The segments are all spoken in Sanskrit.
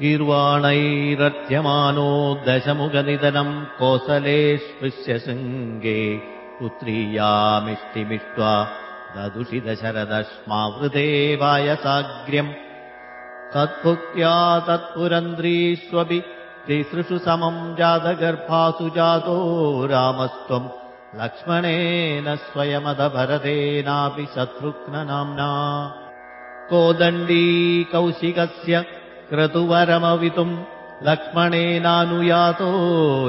गीर्वाणैरत्यमानो दशमुखनिधनम् कोसले शृङ्गे पुत्रीयामिष्टिमिष्ट्वा ददुषितशरदश्मावृदेवायसाग्र्यम् तत्भुक्त्या तत्पुरन्द्रीष्वपि तिसृषु समम् जातगर्भासु जातो रामस्त्वम् लक्ष्मणेन स्वयमदभरतेनापि शत्रुघ्ननाम्ना। कोदण्डी कौशिकस्य क्रतुवरमवितुम् लक्ष्मणेनानुयातो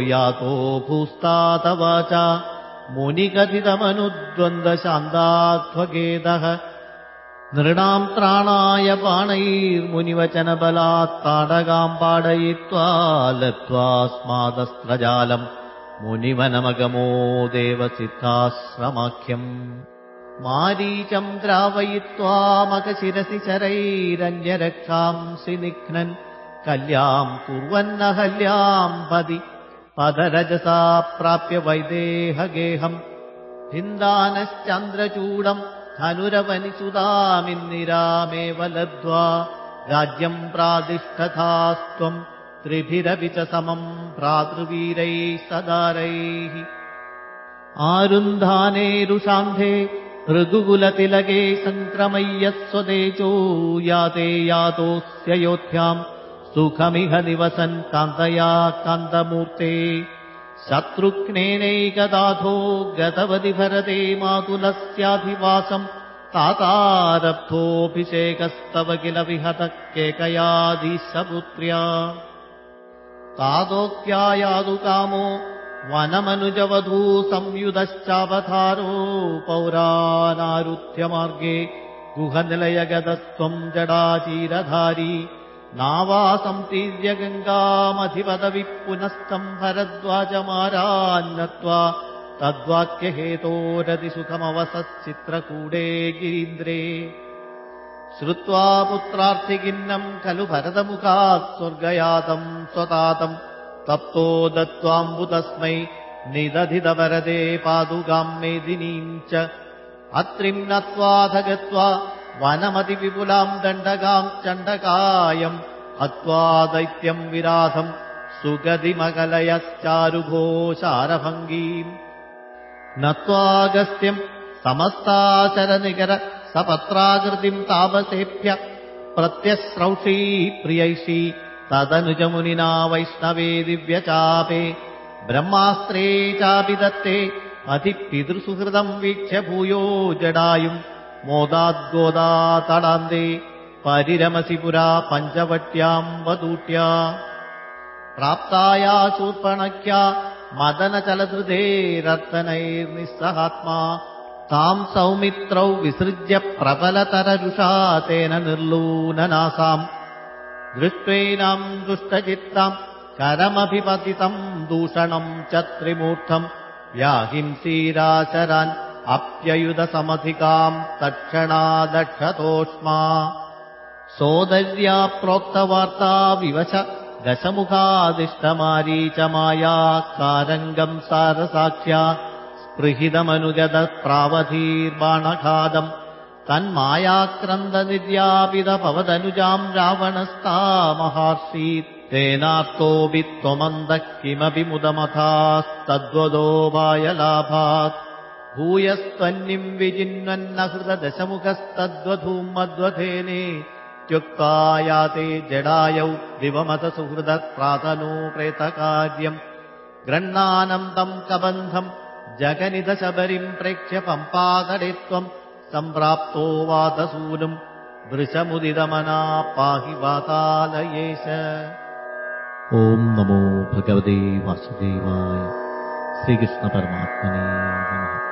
यातो भूस्तातवाचा। मुनिकथितमनुद्वन्द्वशान्ताध्वगेदः नृणाम् त्राणाय बाणैर्मुनिवचनबलात् ताडगाम् पाडयित्वा लब्ध्वा स्मादस्त्रजालम् मुनिवनमगमो देवसिद्धाश्रमाख्यम् मारीचम् द्रावयित्वा मकशिरसि शरैरन्यरक्षांसि निघ्नन् कल्याम् कुर्वन्नहल्याम् पदि पदरजसा प्राप्य वैदेहगेहम्। हिन्दानश्चन्द्रचूडम् धनुरवनिसुदामिन्निरामेव लब्ध्वा राज्यम् प्रादिष्ठथास्त्वम् त्रिभिरपि च समम् भ्रातृवीरैः सदारैः। आरुन्धानेरुषान्धे ऋगुकुलतिलके सङ्क्रमय्यः स्वदेशो याते यातोऽस्य योध्याम् सुखमिह निवसन् कान्तया कान्तमूर्ते। शत्रुघ्नेनैकदाथो गतवति भरते मातुलस्याधिवासम् तातारब्धोऽभिषेकस्तव किल विहतः केकयाधीशपुत्र्या तादोक्त्यायादु कामो वनमनुजवधू संयुधश्चावधारो पौरानारुध्यमार्गे गुहनिलयगतस्त्वम् जडाचीरधारी नावासम्तीर्य गङ्गामधिपदवि पुनस्तम् भरद्वाजमारान्नत्वा तद्वाक्यहेतोरतिसुखमवसच्चित्रकूडे गिरीन्द्रे। श्रुत्वा पुत्रार्थिकिन्नम् खलु भरतमुखात् स्वर्गयातम् स्वतातम् तप्तो दत्त्वाम्बुतस्मै निदधितवरदे पादुकाम् मेदिनीम् च। अत्रिम् नत्वाथ गत्वा वनमतिविपुलाम् दण्डकाम् चण्डकायम् हत्वा दैत्यम् विराधम् सुगतिमकलयश्चारुघोषारभङ्गीम् नत्वागस्त्यम् समस्ताचरनिकर सपत्राकृतिम् तापसेभ्य प्रत्यस्रौषी प्रियैषी तदनुजमुनिना वैष्णवे दिव्यचापे ब्रह्मास्त्रे चापि दत्ते अधिपितृसुहृदम् वीक्ष्य भूयो जडायुम् मोदाद्गोदा तडान्ते परिरमसि पुरा पञ्चवट्याम् वदूट्या। प्राप्ताया शूर्पणख्या मदनचलधृतेरर्तनैर्निःसहात्मा ताम् सौमित्रौ विसृज्य प्रबलतररुषा तेन निर्लूननासाम् दृष्ट्वैनाम् दुष्टचित्ताम् करमभिपतितम् दूषणम् च त्रिमूर्धम् व्याहिंसीराचरान् अप्ययुधसमधिकाम् तत्क्षणादक्षतोष्मा। सोदर्या प्रोक्तवार्ता विवश दशमुखादिष्टमारीच माया कारङ्गम् सारसाख्या स्पृहितमनुगतप्रावधीर्बाणघादम् तन्मायाक्रन्दनिर्यापितपवदनुजाम् रावणस्ता महार्षीत् तेनार्तोऽपि त्वमन्दः किमपि मुदमथास्तद्वदो वायलाभात् भूयस्त्वन्निम् विजिन्वन्नहृददशमुखस्तद्वधूम् मद्वधेने त्युक्ता याते जडायौ दिवमतसुहृदप्रातनो प्रेतकार्यम् गृह्णानन्दम् कबन्धम् जगनिदशबरिम् प्रेक्ष्य पम्पातडे त्वम् सम्प्राप्तो वातसूनुम् वृषमुदिदमना पाहि वातालयेश ॐ नमो भगवते वासुदेवाय श्रीकृष्णपरमात्मने नमः